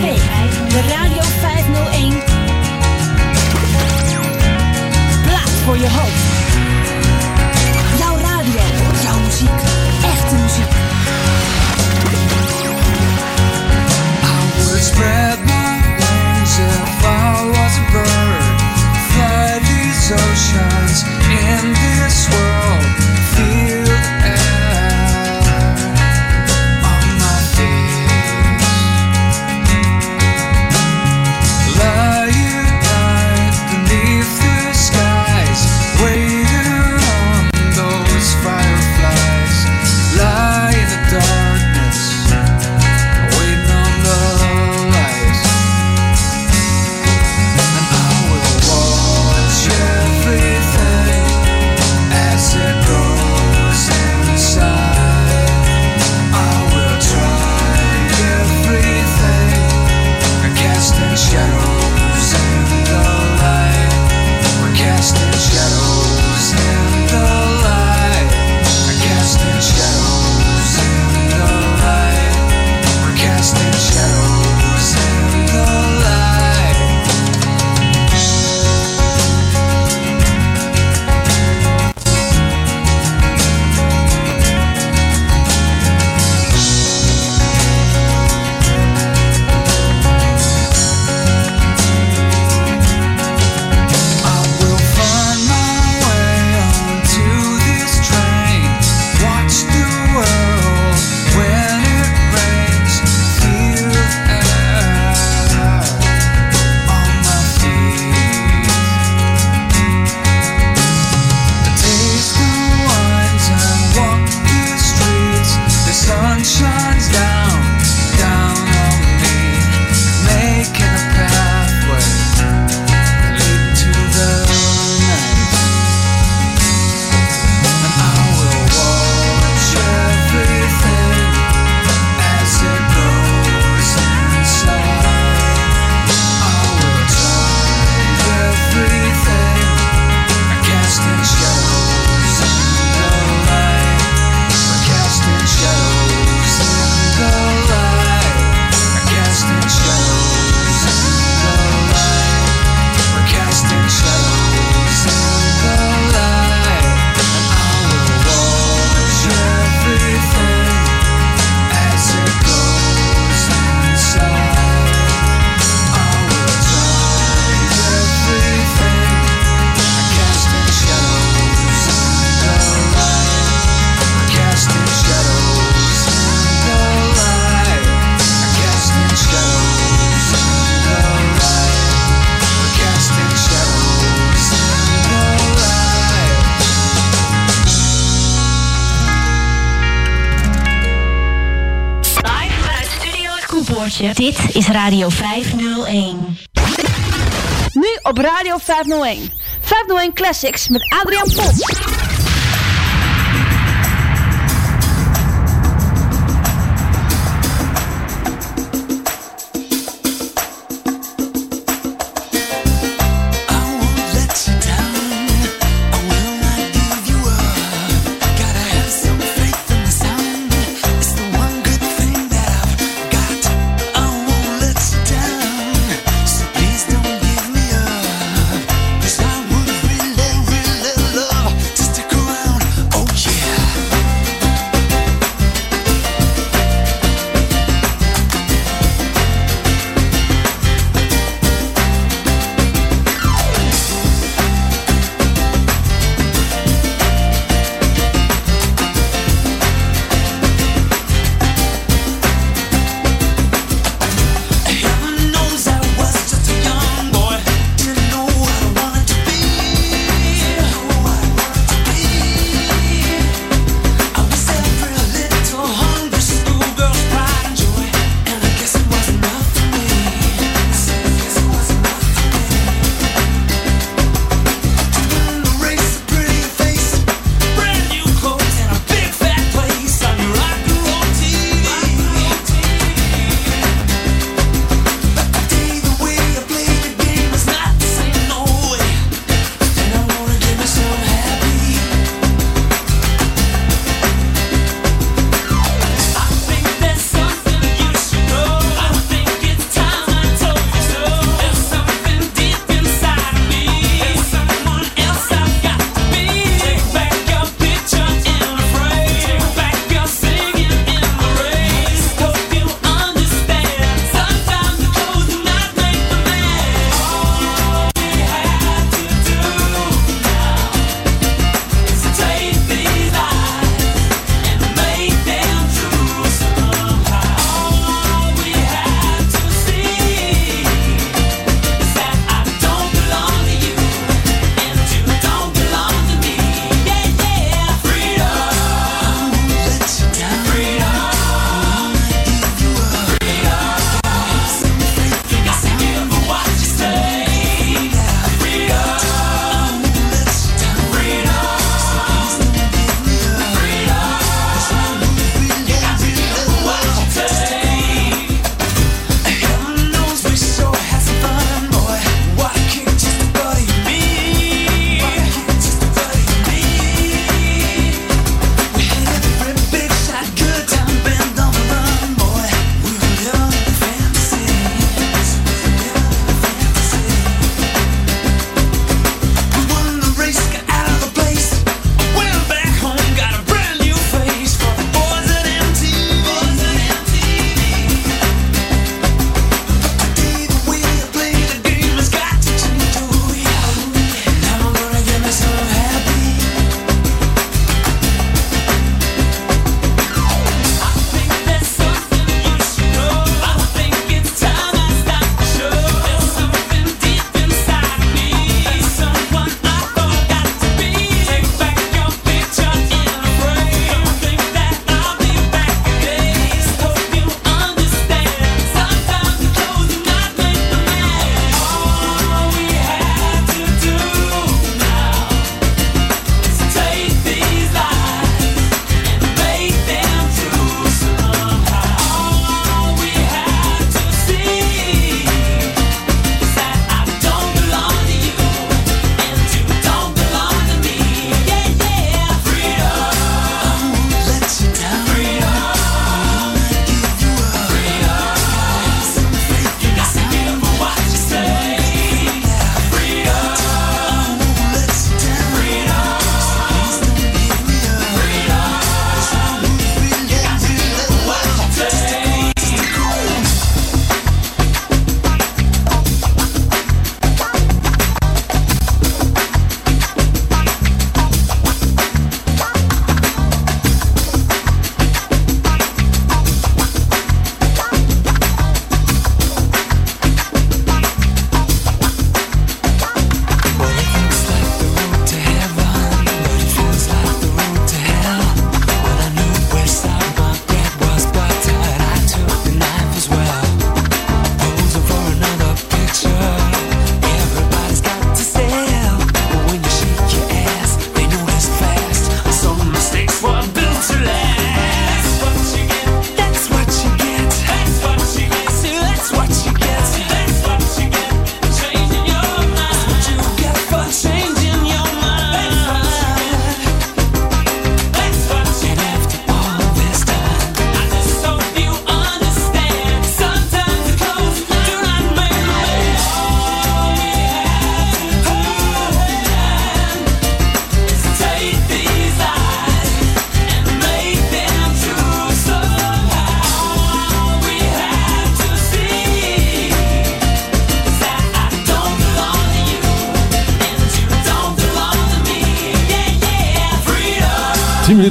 de. De Radio 501. Plaats voor je hoofd. Jouw radio, jouw muziek. Echte muziek. I spread my wings if I was a bird. Fly these oceans in Radio 501. Nu op Radio 501. 501 Classics met Adriaan Pop.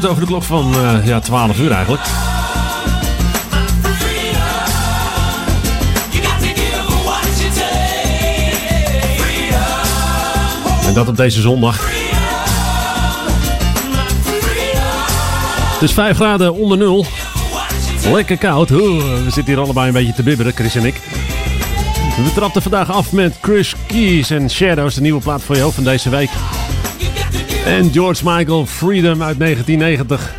Over de klok van uh, ja, 12 uur eigenlijk. En dat op deze zondag. Het is 5 graden onder nul. Lekker koud. we zitten hier allebei een beetje te bibberen, Chris en ik. We trapten vandaag af met Chris Keys en Shadows, de nieuwe plaat voor jou van deze week. En George Michael, Freedom uit 1990.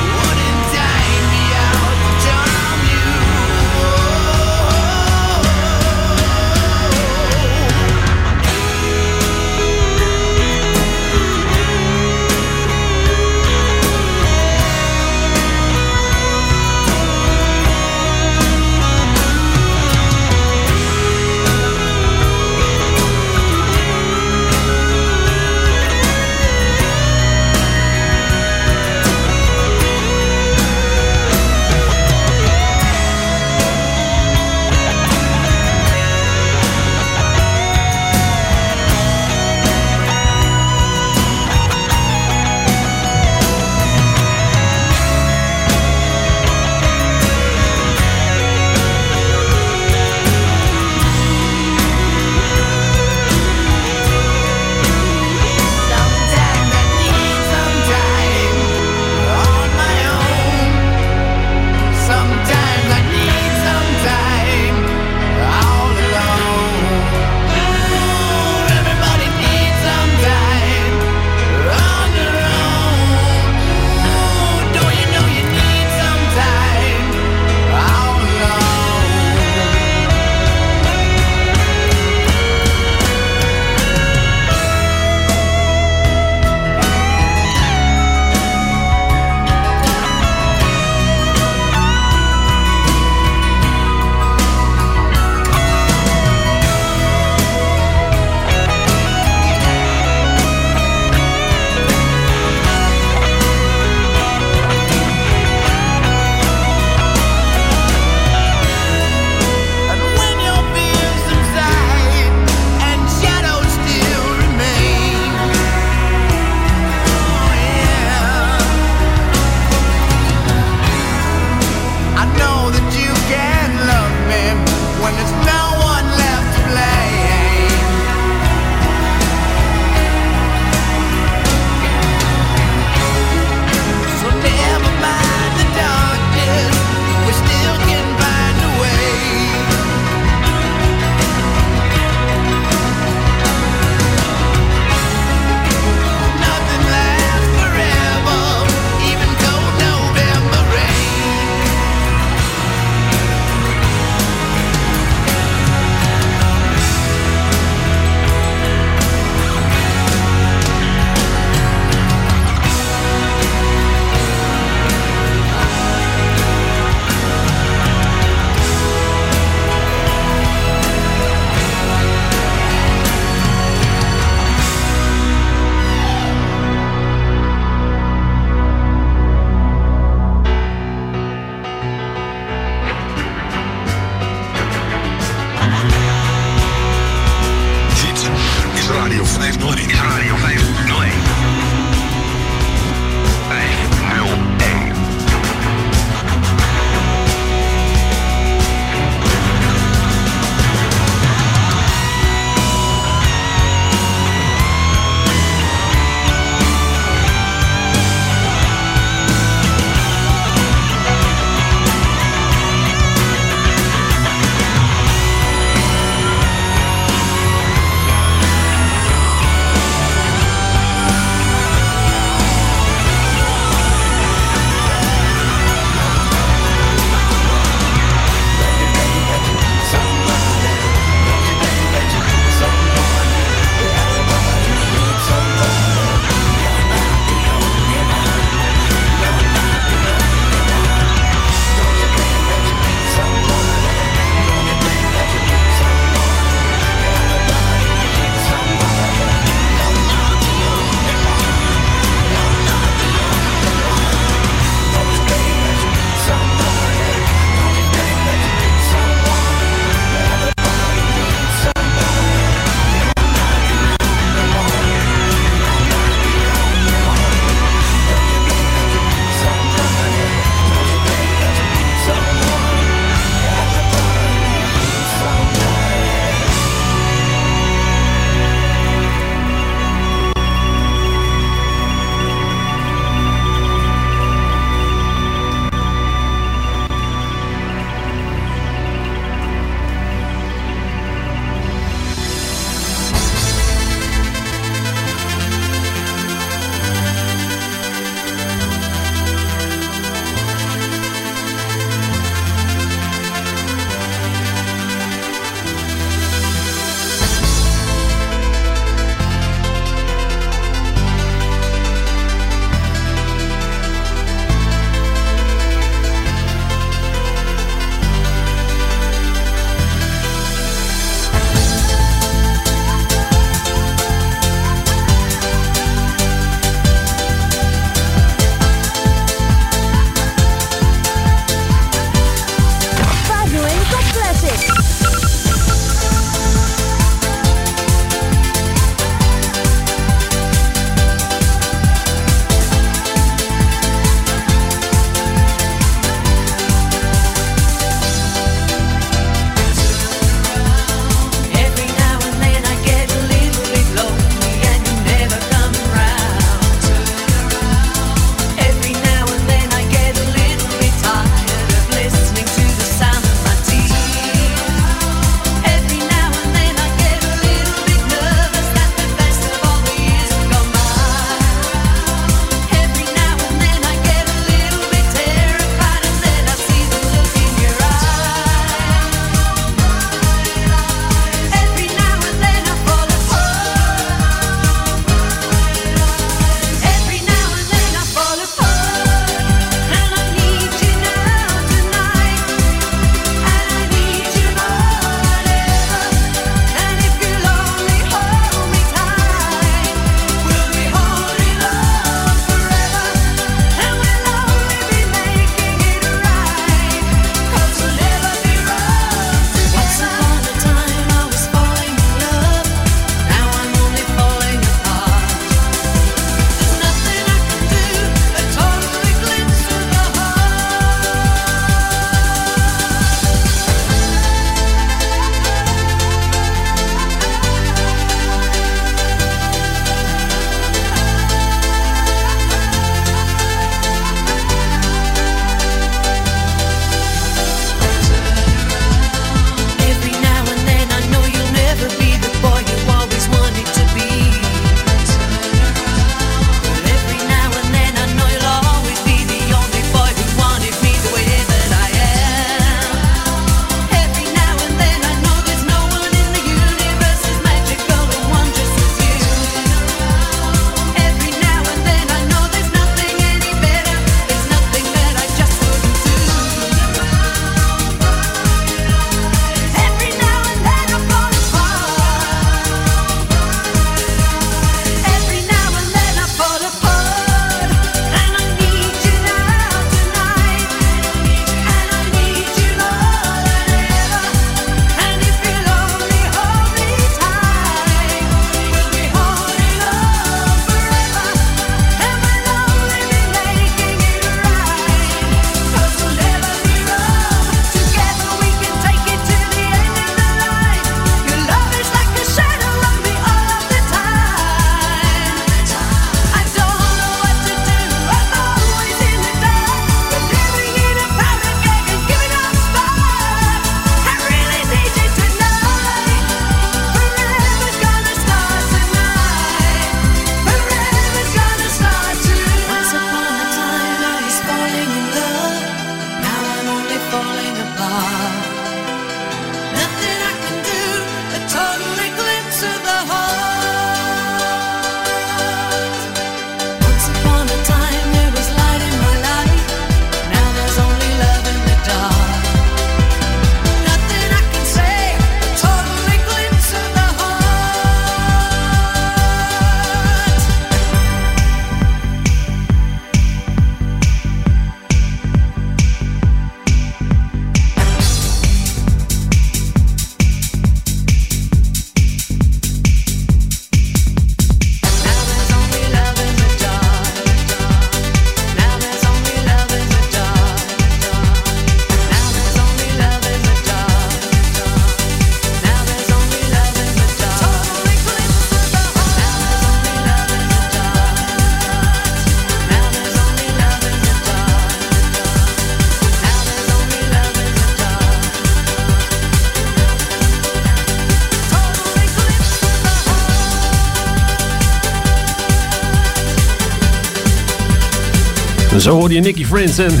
Zo hoorde je Nicky Friends en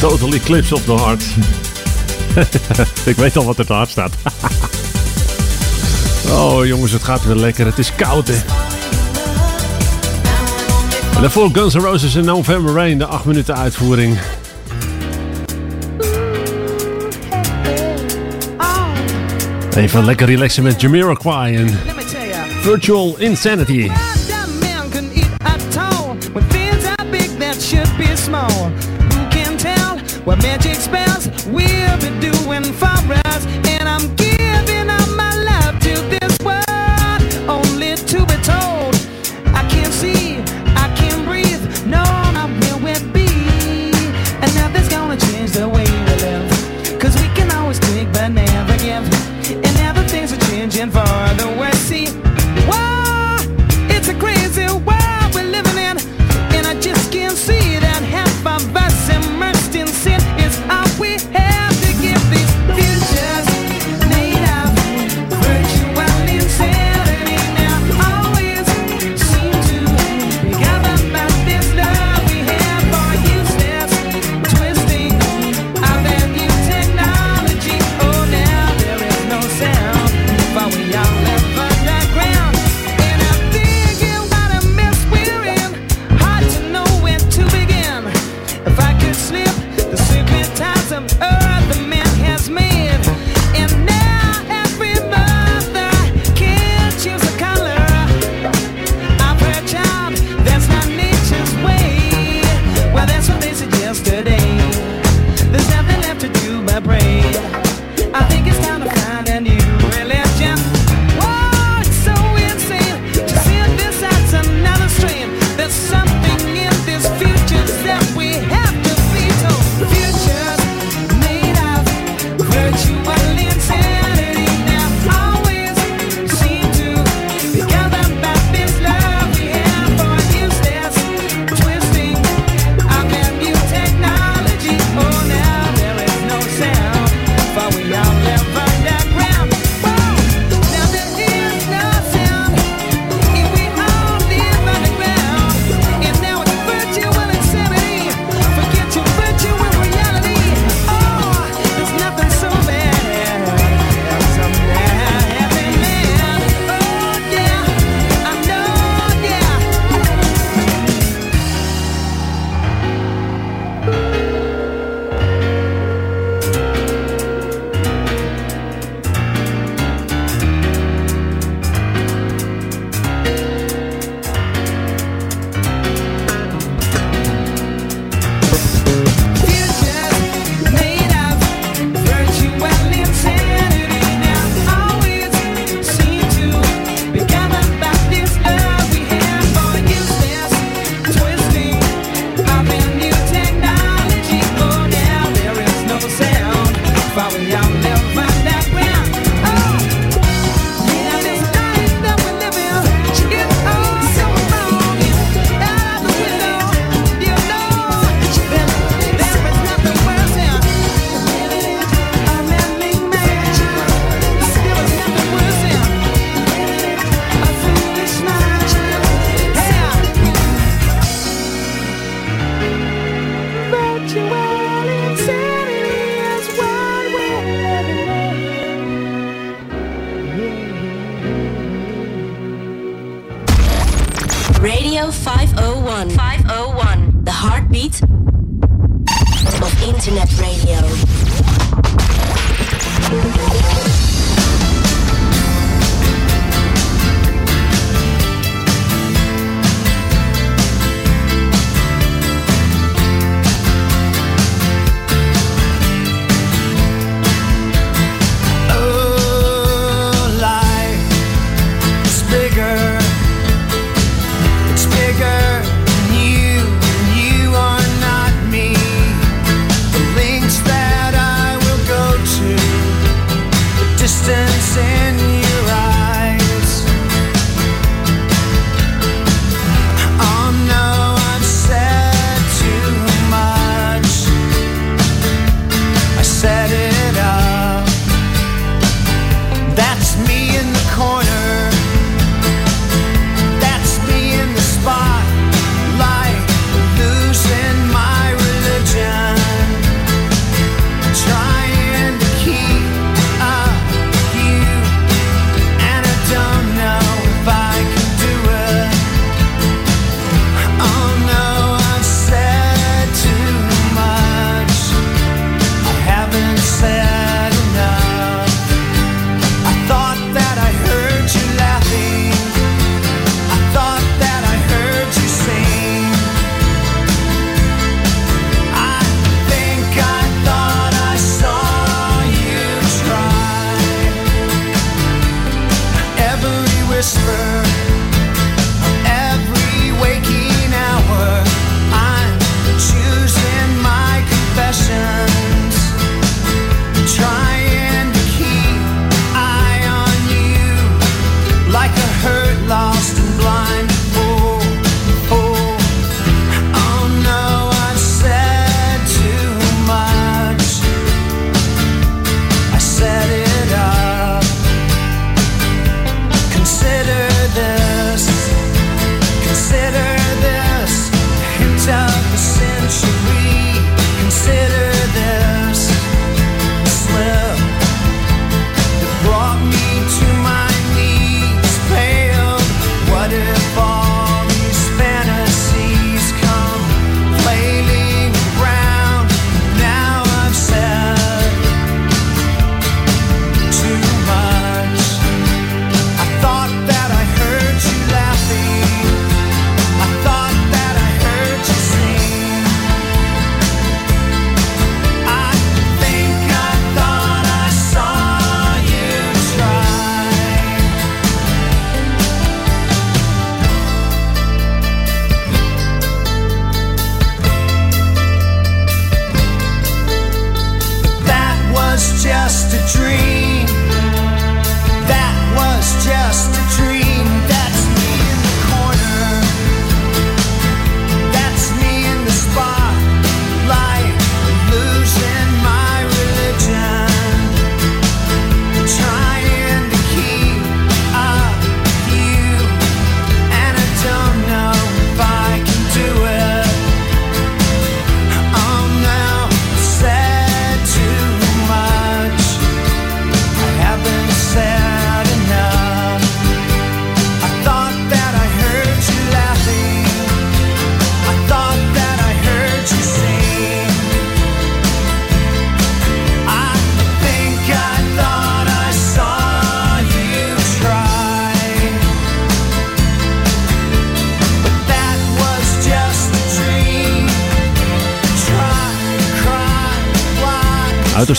Total Eclipse of the Heart. ik weet al wat er te hard staat. oh jongens, het gaat weer lekker. Het is koud hè. En daarvoor Guns N' Roses en November Rain, de 8 minuten uitvoering. Even lekker relaxen met Jamiroquai en Virtual Insanity. should be small. Who can tell what magic spells we'll be doing for us?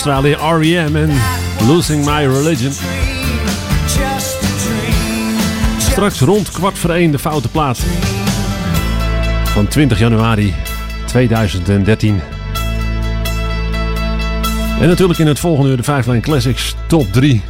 Australië R.E.M. en Losing My Religion. Straks rond kwart voor één de foute plaats. Van 20 januari 2013. En natuurlijk in het volgende de 5 Line Classics Top 3.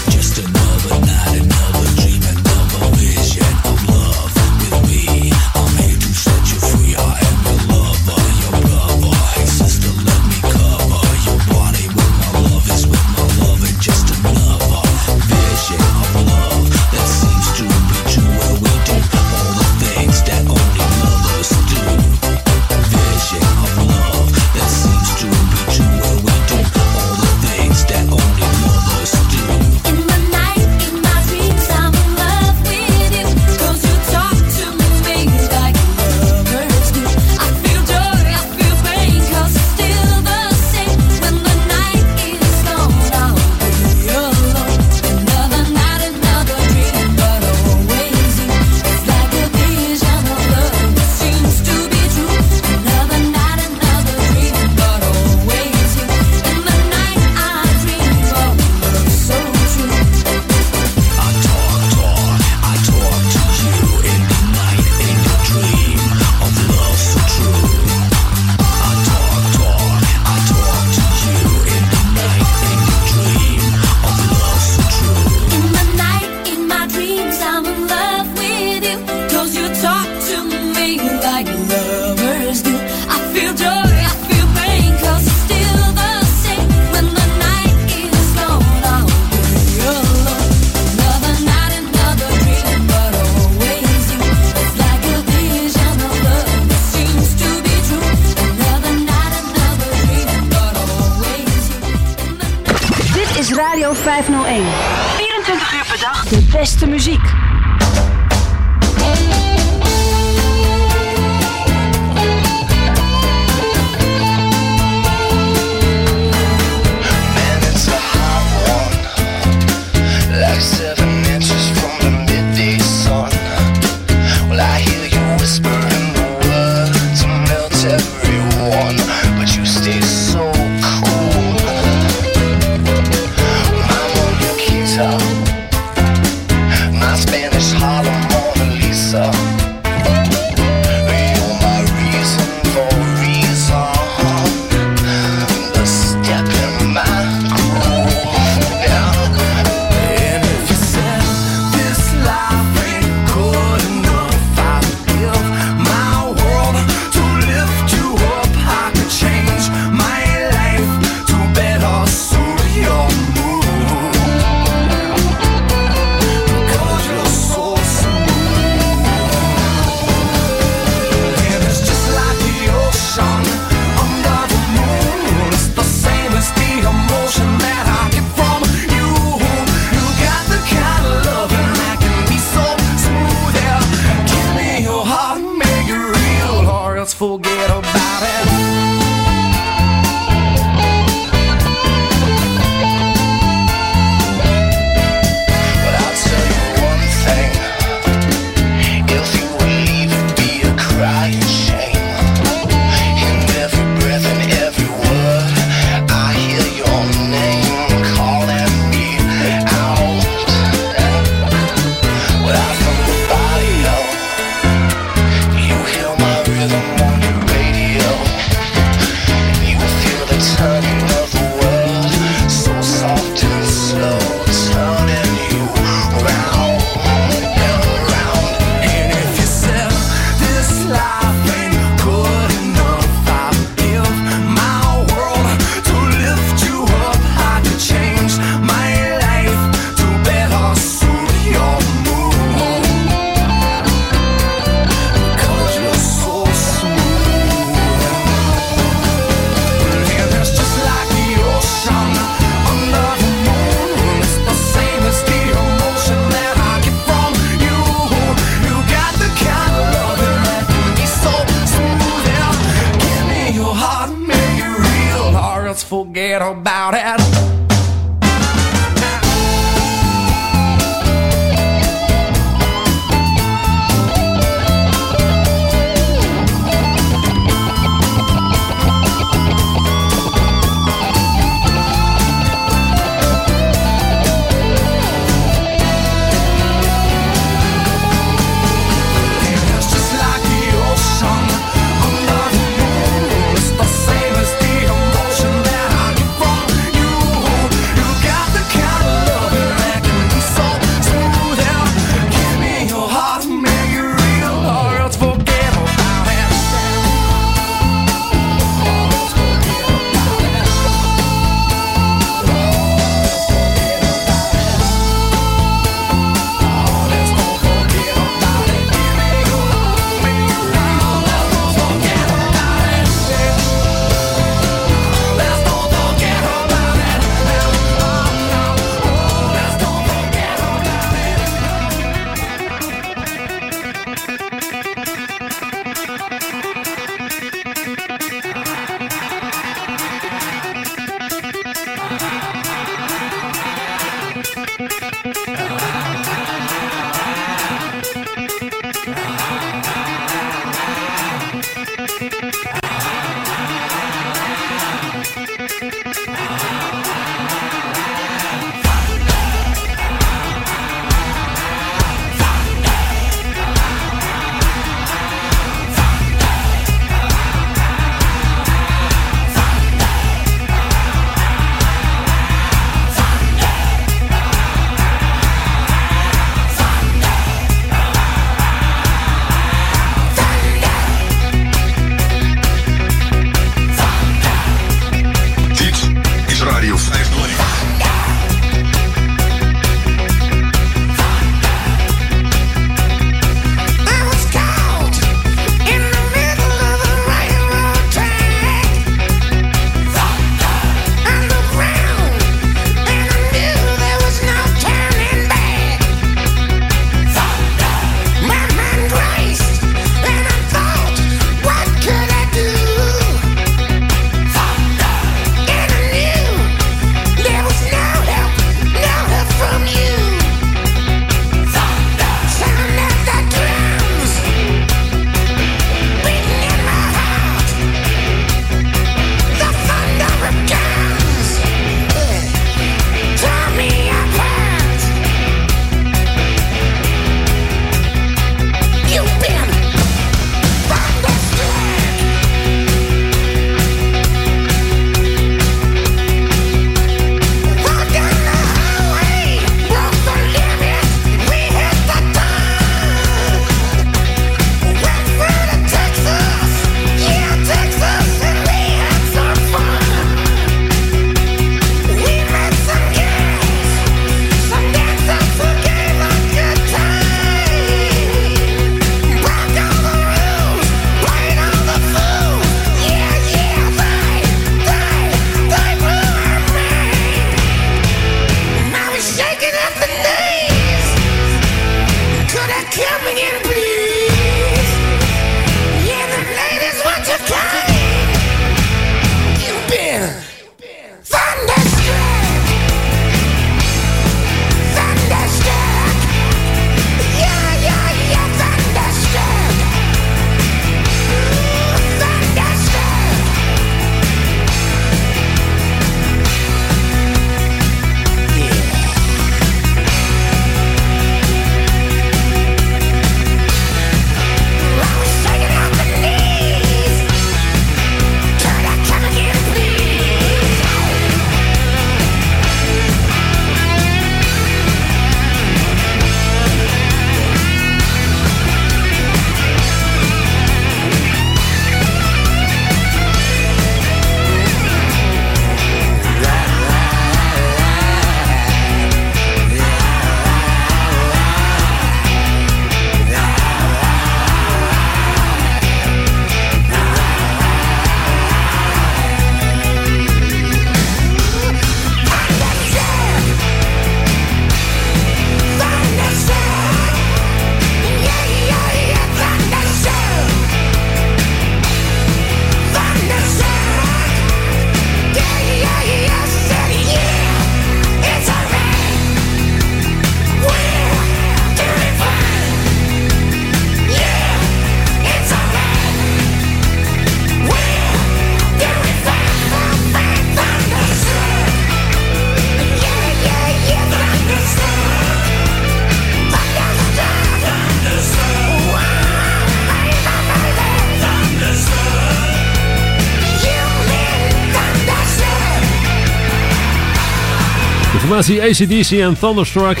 Formatie ACDC en Thunderstruck.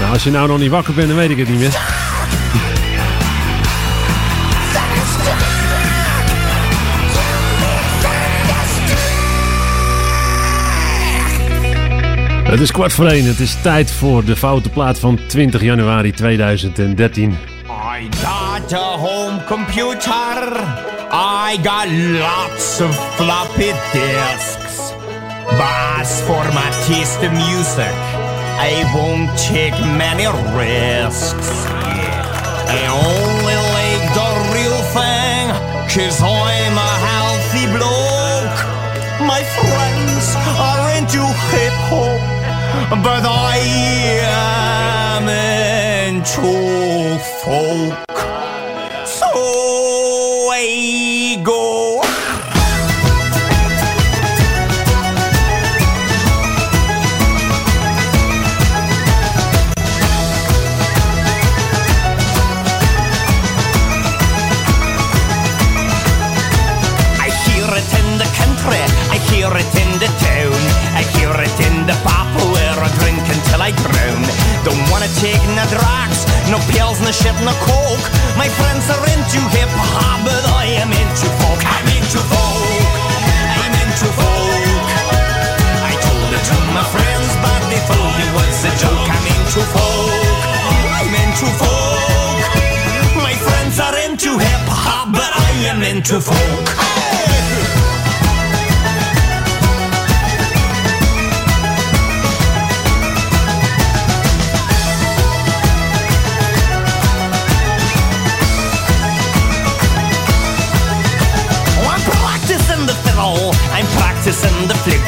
Nou, als je nou nog niet wakker bent, dan weet ik het niet meer. Het is kwart voor één. Het is tijd voor de foute plaat van 20 januari 2013. I got a home computer. I got lots of floppy disks. As for my taste in music, I won't take many risks. I only like the real thing, cause I'm a healthy bloke. My friends are into hip hop, but I am into folk. Take no drugs, no pills, no shit, no coke. My friends are into hip hop, but I am into folk. I'm into folk. I'm into folk. I told it to my friends, but they thought it was a joke. I'm into folk. I'm into folk. My friends are into hip hop, but I am into folk. I'm practicing the flute.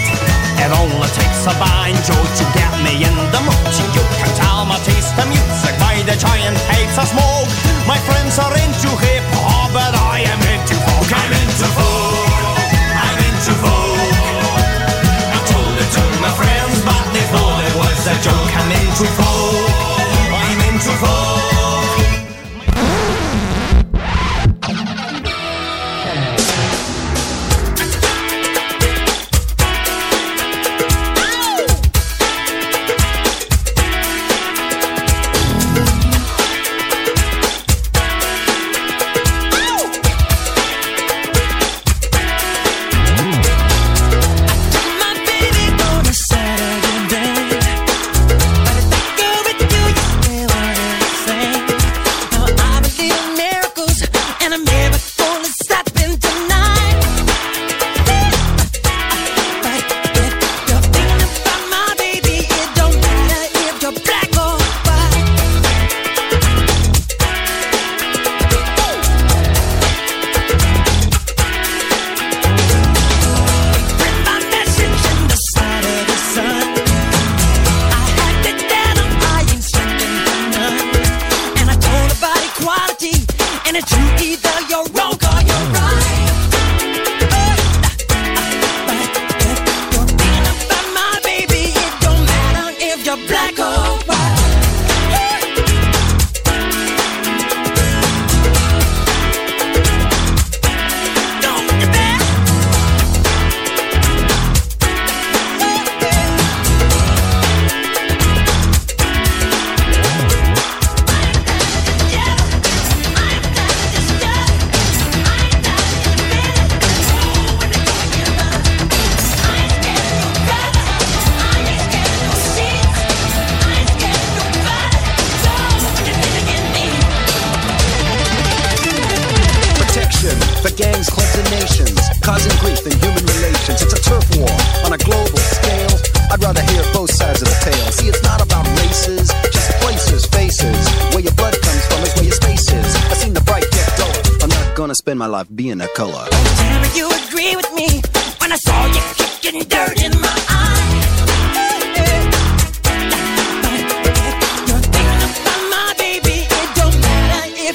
It only takes a banjo to get me in the mood. You can tell my taste of music by the giant hates I smoke. My friends are into hip hop, but I am into folk. I'm into folk. I'm into folk.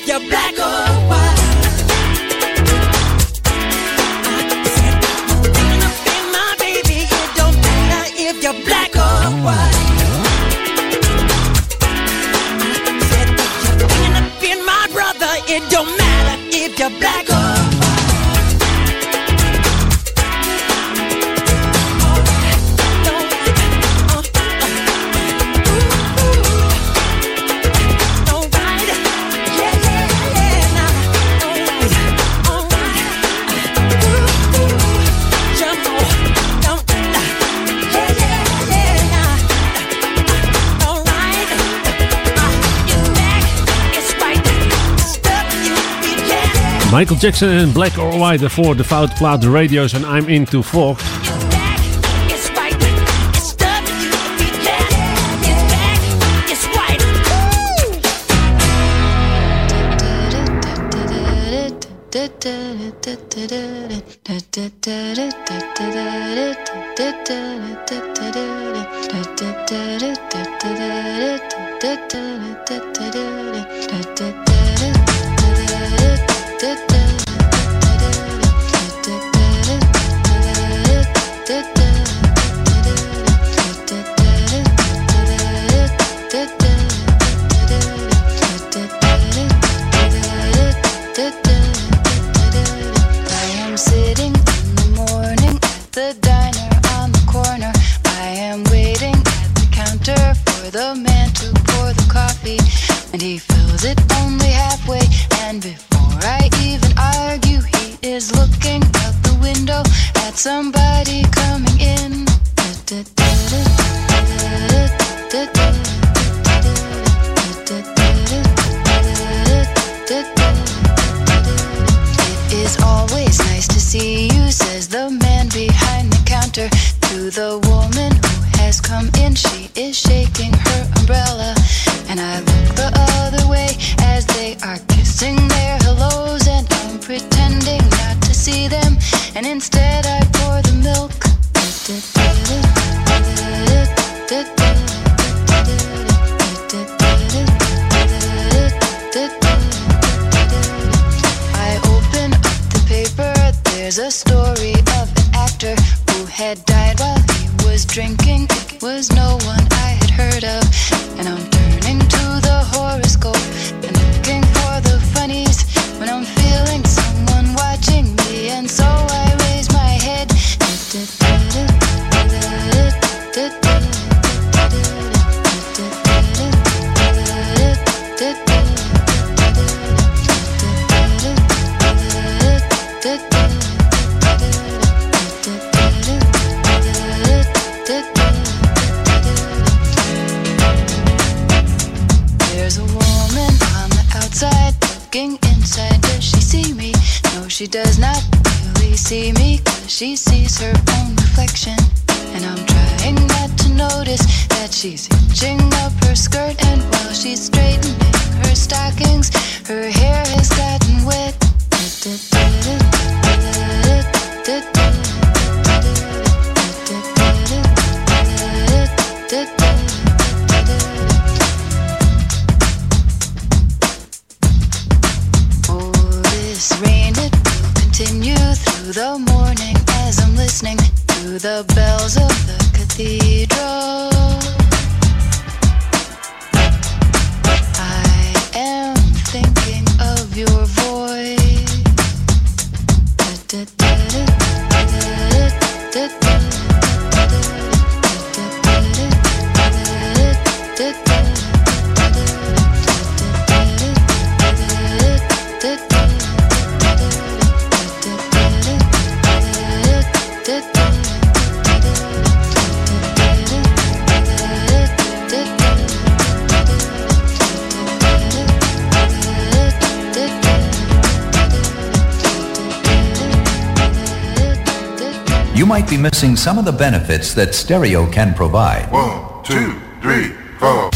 If you're black Michael Jackson en Black or White. Daarvoor de foute plaat de radio's en I'm Into Fox. the morning as I'm listening to the bells of the cathedral. you might be missing some of the benefits that stereo can provide. One, two, three, four.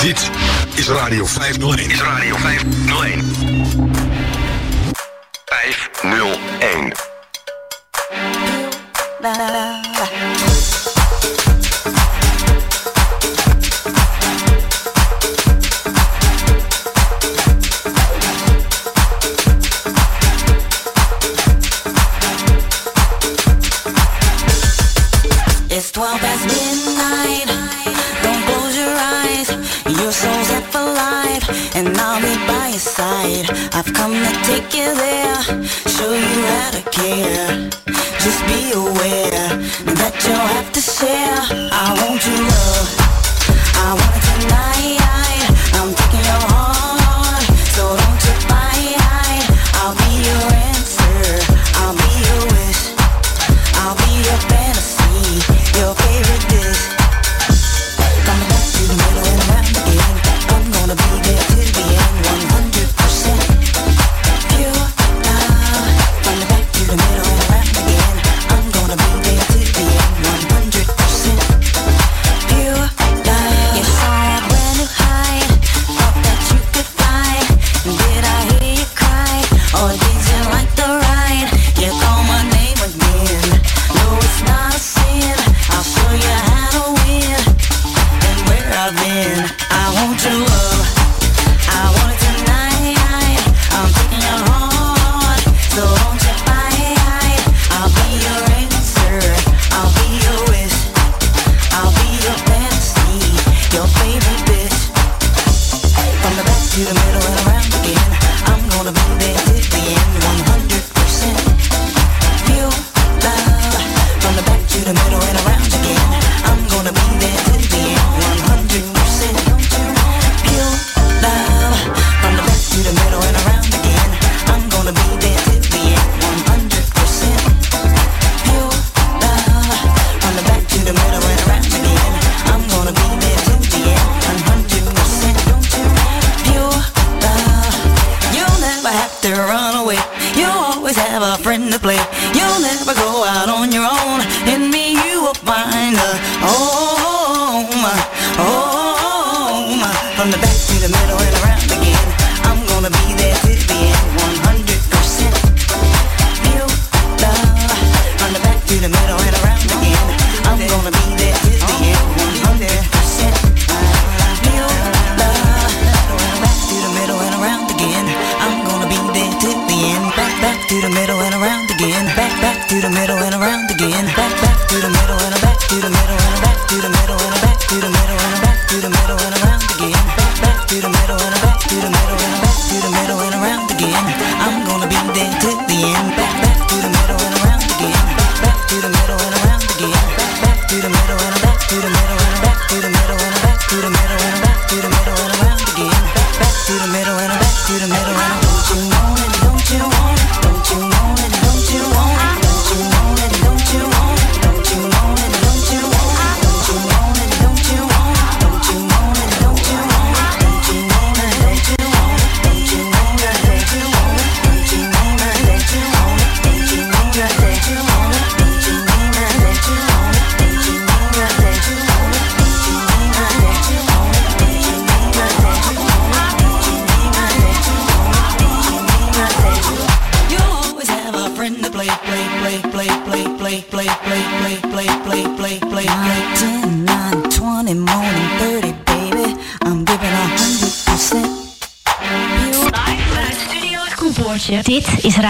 Dit is Radio 501. Is Radio 501.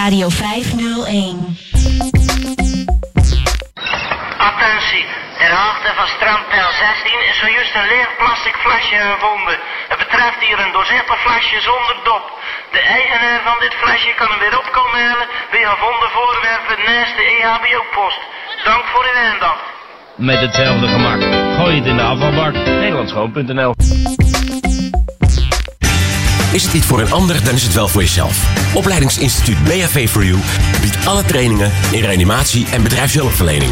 Radio 501. Attentie, ter hoogte van strandpeil 16 is zojuist een leeg plastic flesje gevonden. Het betreft hier een dozette flesje zonder dop. De eigenaar van dit flesje kan hem weer op komen halen bij gevonden voorwerpen naast de EHBO-post. Dank voor uw aandacht. Met hetzelfde gemak. Gooi het in de afvalbak. Nederlandschoon.nl Is het niet voor een ander, dan is het wel voor jezelf. Opleidingsinstituut BHV for You biedt alle trainingen in reanimatie en bedrijfshulpverlening.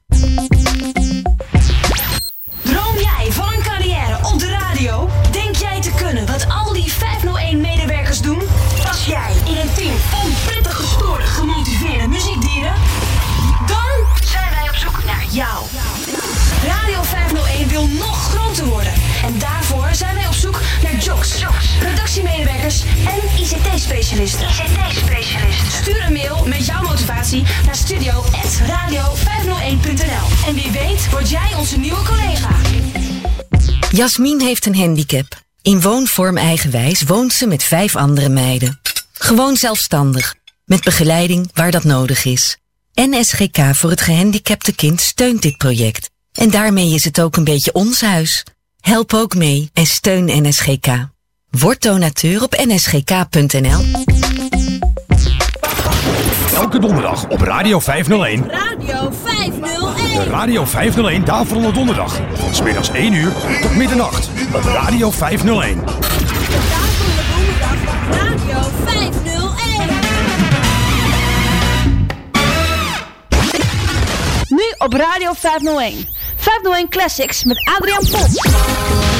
Jasmin heeft een handicap. In woonvorm eigenwijs woont ze met vijf andere meiden. Gewoon zelfstandig, met begeleiding waar dat nodig is. NSGK voor het gehandicapte kind steunt dit project. En daarmee is het ook een beetje ons huis. Help ook mee en steun NSGK. Word donateur op nsgk.nl. Elke donderdag op Radio 501. Radio 501. De Radio 501 Daverende Donderdag. Van 's middags 1 uur tot middernacht op Radio 501. Radio 501. Nu op Radio 501. 501 Classics met Adriaan Pot.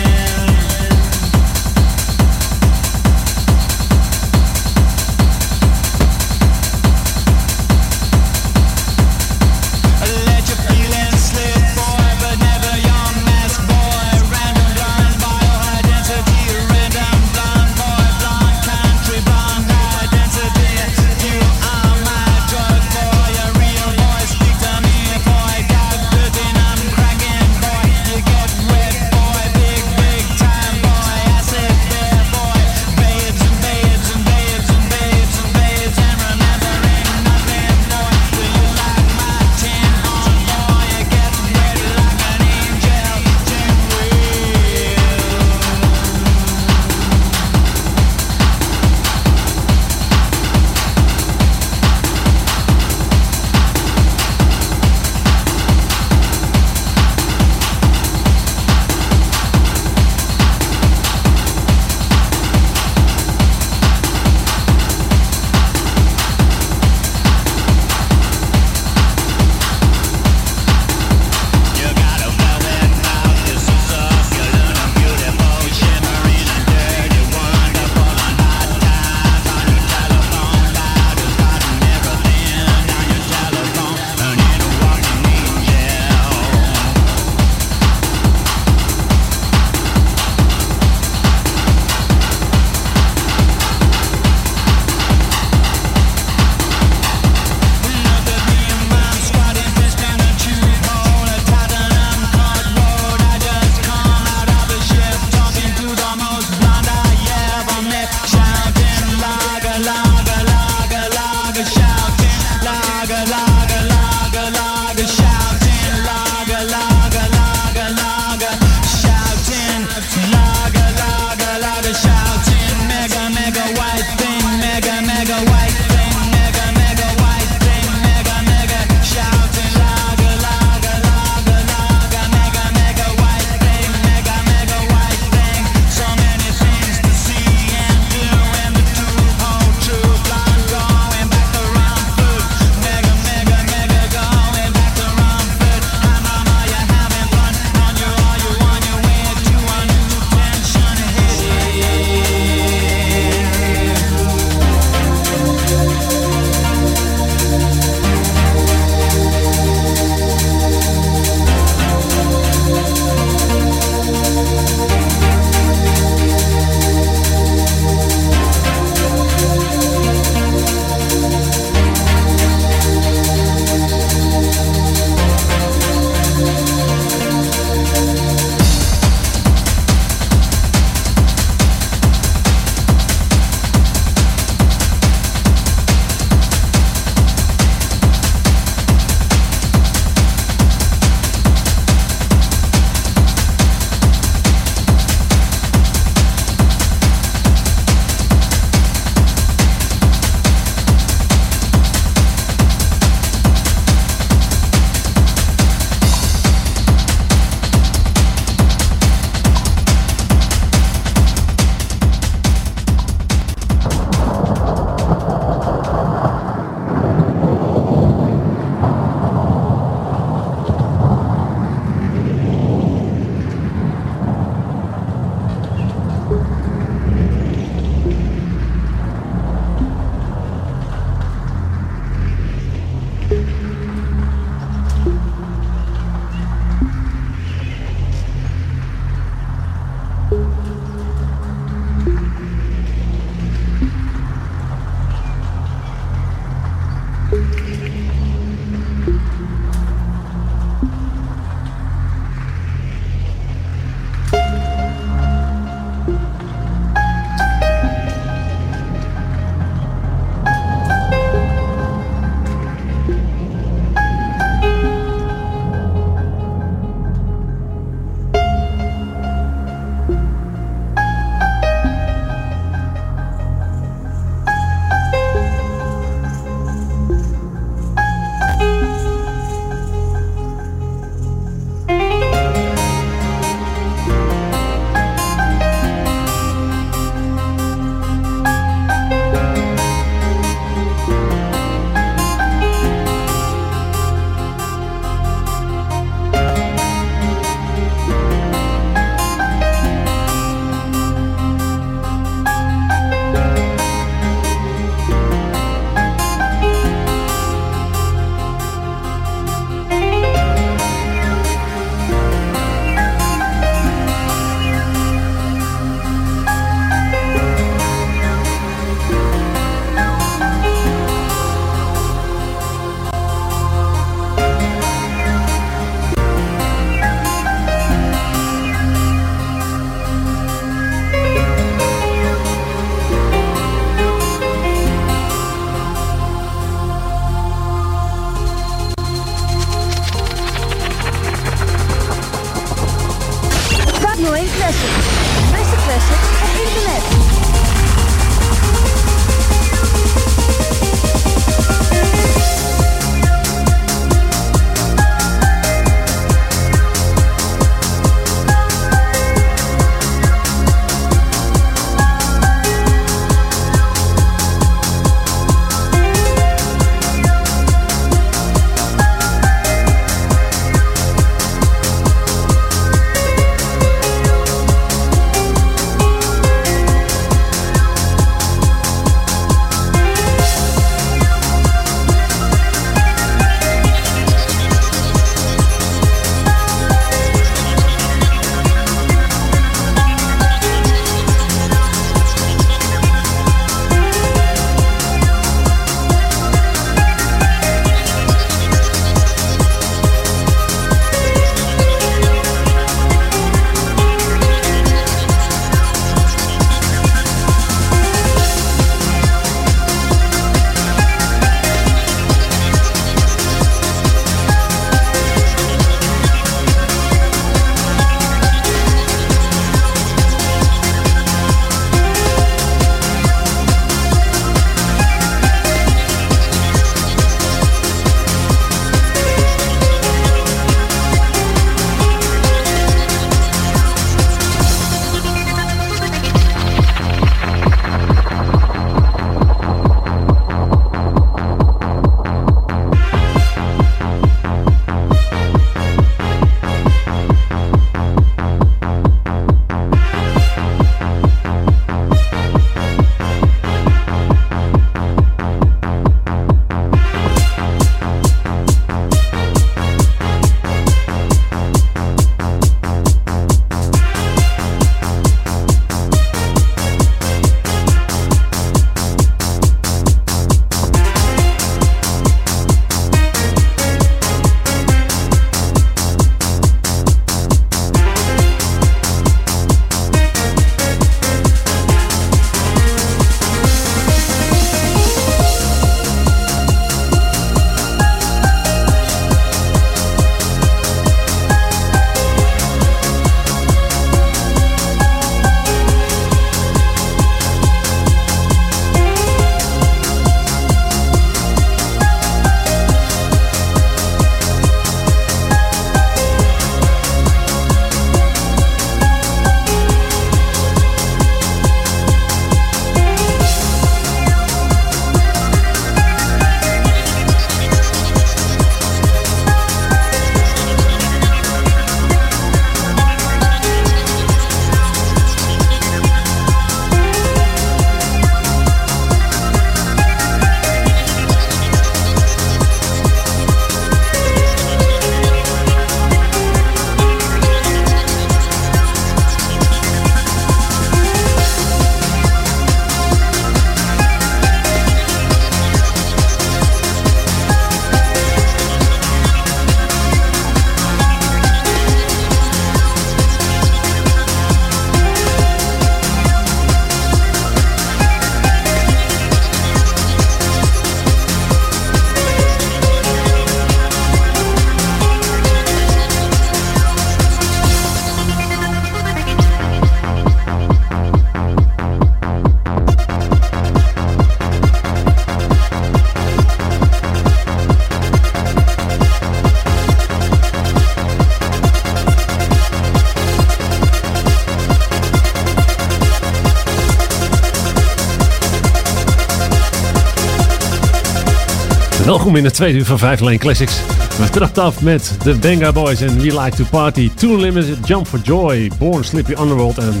Welkom in het tweede uur van 5 Lane Classics. We trappen af met de Benga Boys en We Like to Party, Too Limited, Jump for Joy, Born Slippy Underworld en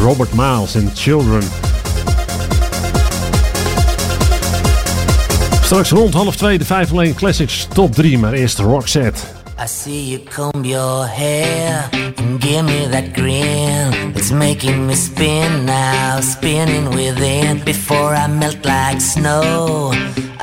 Robert Miles and Children. Straks rond half twee de 5 Lane Classics top 3, maar eerst Roxette. I see you comb your hair and give me that grin. It's making me spin now, spinning within. Before I melt like snow,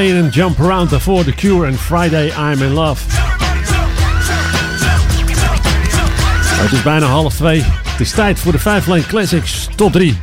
Plane en Jump Around Before The Cure en Friday I'm In Love. Het is bijna half twee. Het is tijd voor de 5 Lane Classics top 3.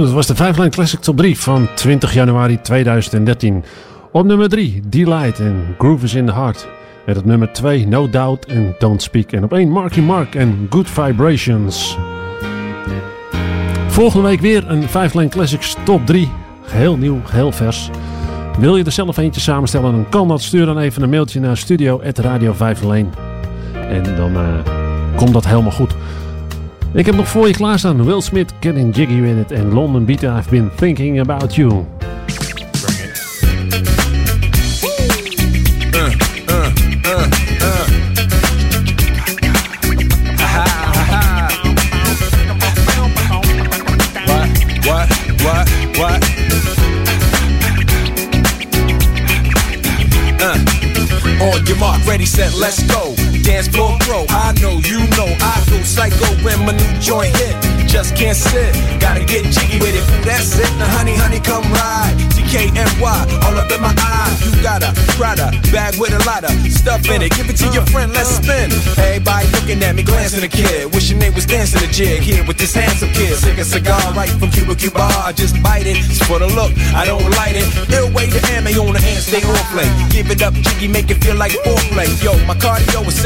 Dat was de 5 Line Classic Top 3 van 20 januari 2013. Op nummer 3, Delight en Groove is in the Heart. En op nummer 2, No Doubt en Don't Speak. En op 1, Marky Mark en Good Vibrations. Volgende week weer een 5 Line Classics Top 3. Geheel nieuw, geheel vers. Wil je er zelf eentje samenstellen, dan kan dat. Stuur dan even een mailtje naar studio.radio 501. En dan eh, komt dat helemaal goed. Ik heb nog voor je klaarstaan Will Smith, Getting Jiggy With It en London Beat I've Been Thinking About You. Uh, uh, uh, uh. Uh. On your mark, ready, set, let's go. Dance floor pro, I know, you know, I go psycho when my new joint hit. Just can't sit, gotta get jiggy with it. That's it, now honey, honey, come ride. TKNY, all up in my eye. You got a Prada bag with a lot of stuff in it. Give it to your friend, let's spin. Everybody looking at me, glancing a kid. Wishing they was dancing a jig here with this handsome kid. Sick a cigar right from Cuba Cuba. I just bite it, it's for the look, I don't light it. Ill way to ammo on the hand, stay on play. Give it up, jiggy, make it feel like foreplay. Yo, my cardio is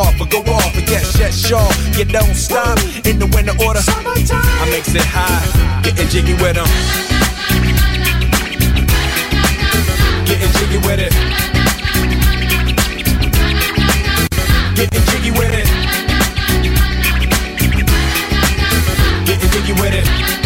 off or go off. And yes, yes, sure, you don't stop in the winter order. I makes it high, getting jiggy with them. Getting jiggy with it. Getting jiggy with it. Getting jiggy with it.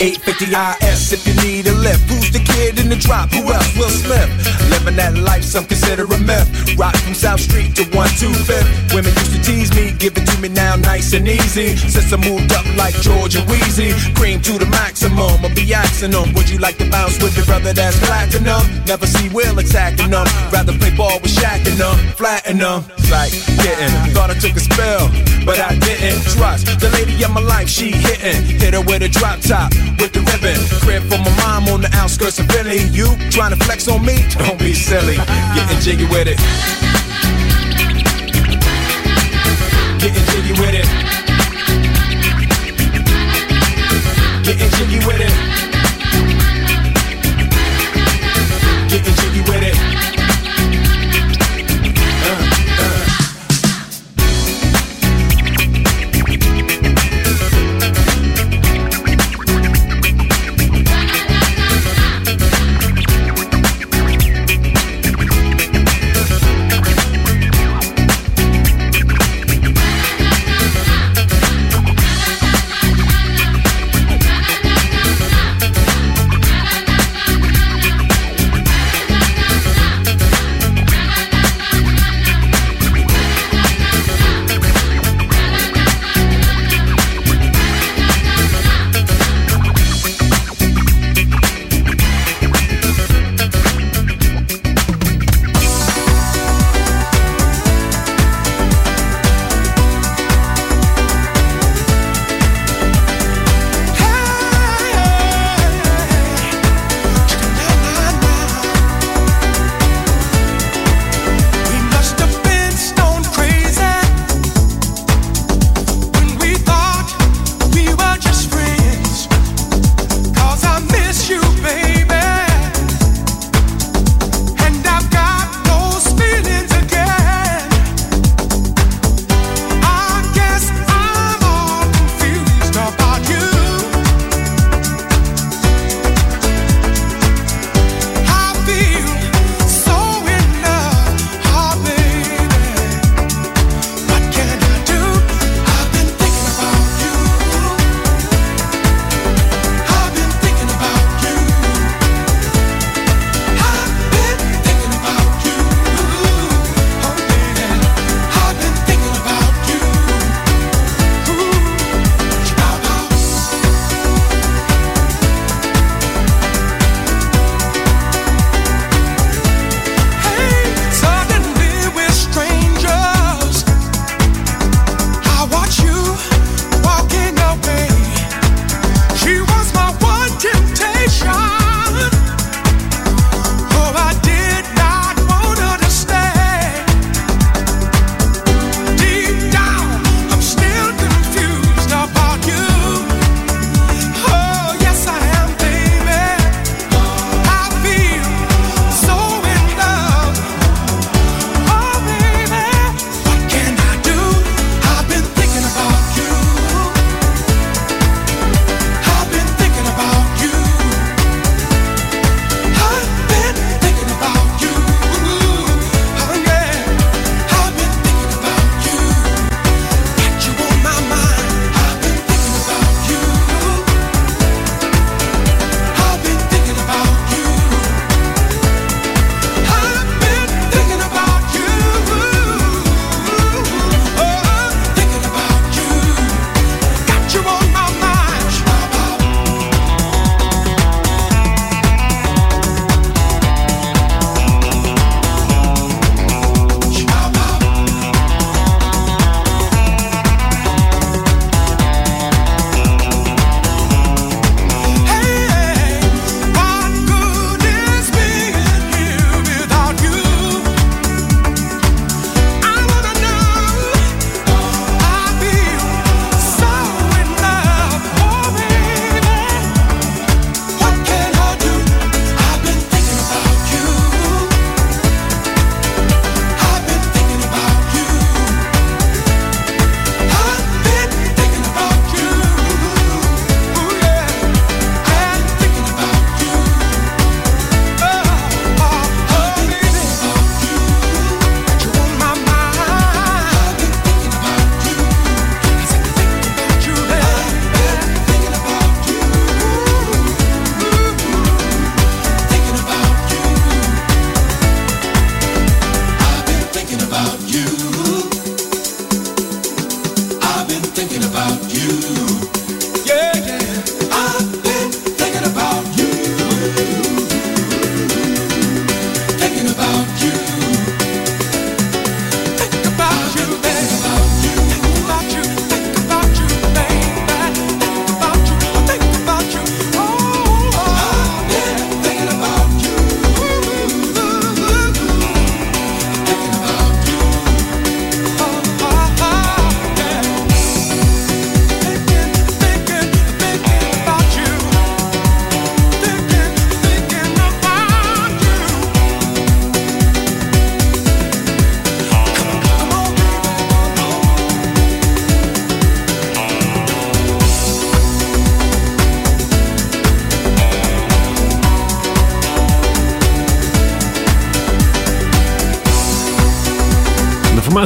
850 IS if you need a lift. Who's the kid in the drop? Who else? Will Smith. Living that life, some consider a myth. Rock from South Street to 125th. Women used to tease me, give it to me now nice and easy. Since I moved up like George and Wheezy, cream to the maximum. I'll be asking them, would you like to bounce with your brother that's platinum? Never see Will attacking them. Rather play ball with Shaq and them, flatten them. Like getting, thought I took a spell, but I didn't. Trust the lady of my life, she hitting. Hit her with a drop top, with the ribbon. Crib for my mom on the outskirts of Philly. You trying to flex on me? Don't be silly. Getting jiggy with it. Getting jiggy with it. Getting jiggy with it. Getting jiggy with it.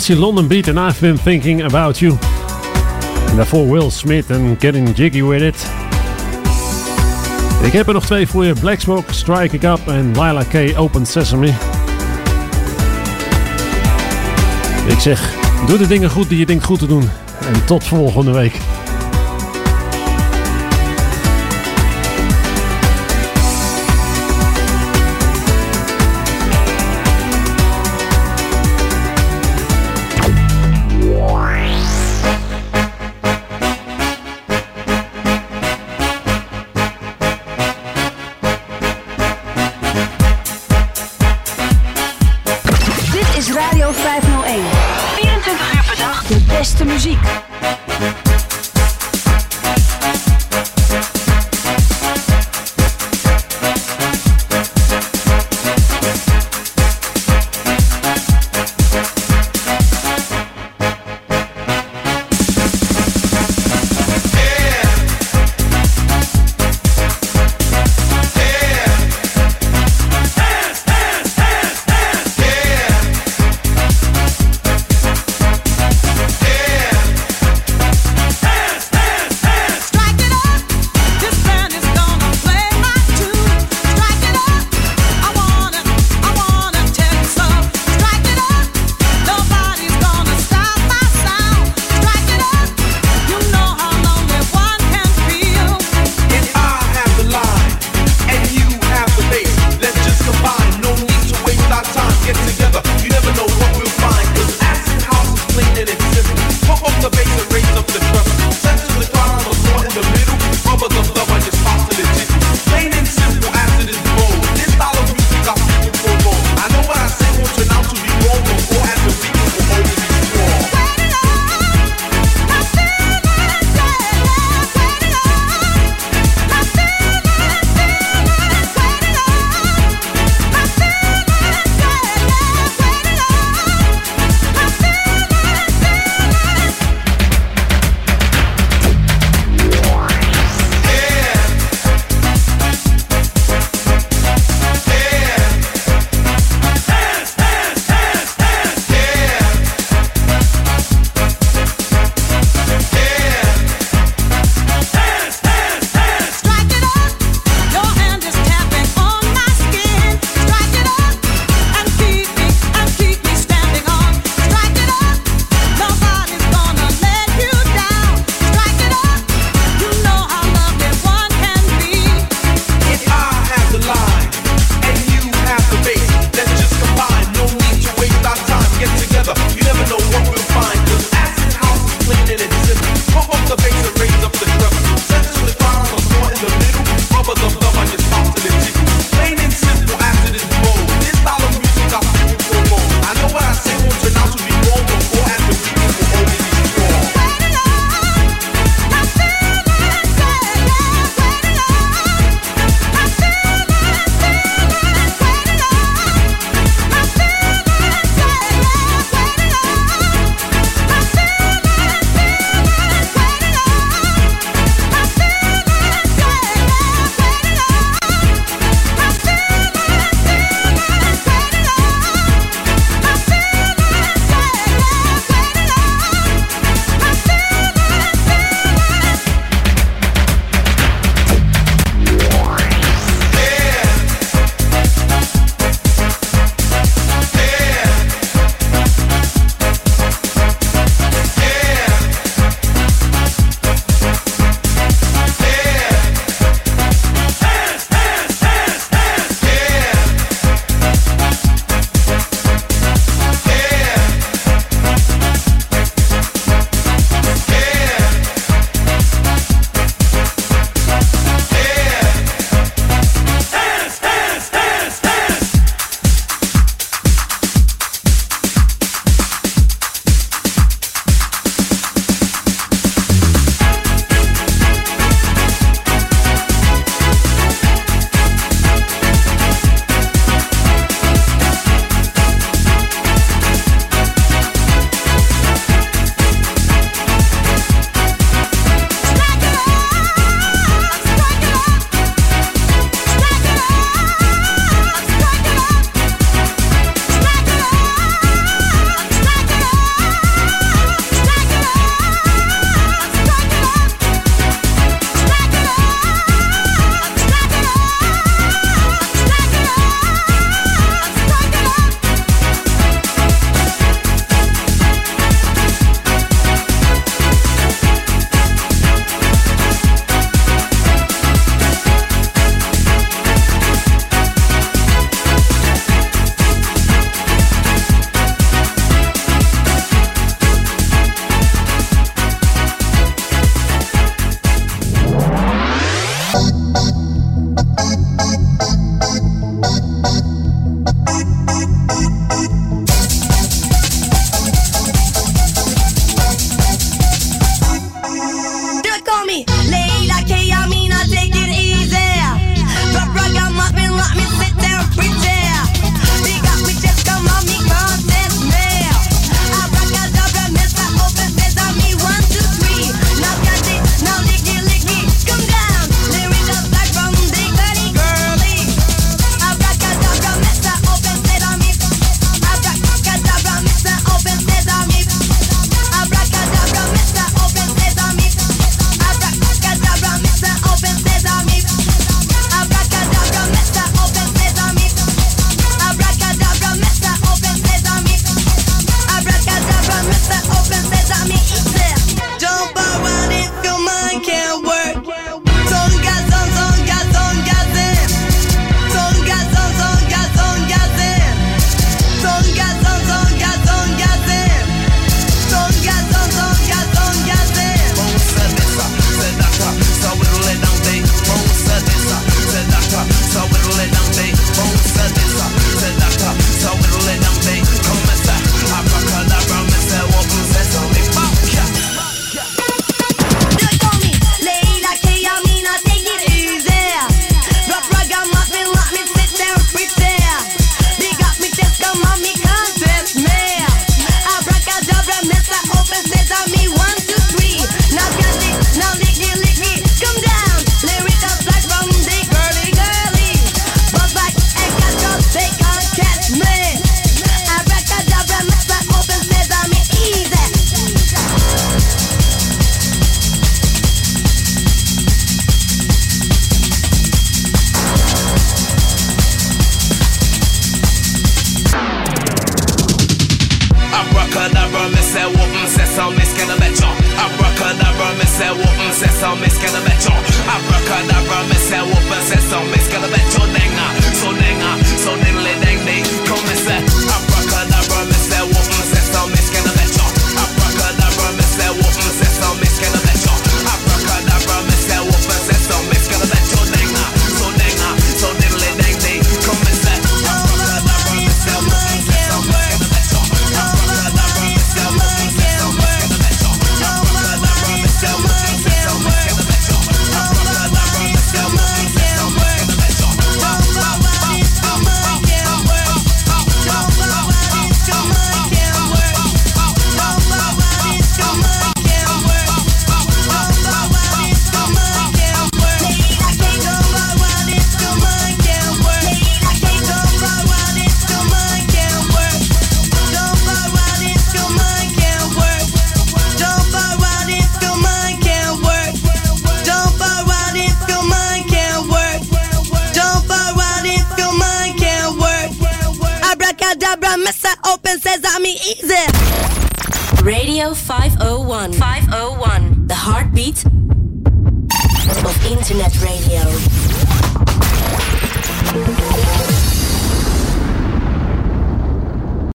Formatie London Beat en I've Been Thinking About You. En daarvoor Will Smith en Getting Jiggy With It. Ik heb er nog twee voor je. Black Smoke, Strike It Up en Lila K, Open Sesame. Ik zeg, doe de dingen goed die je denkt goed te doen. En tot volgende week.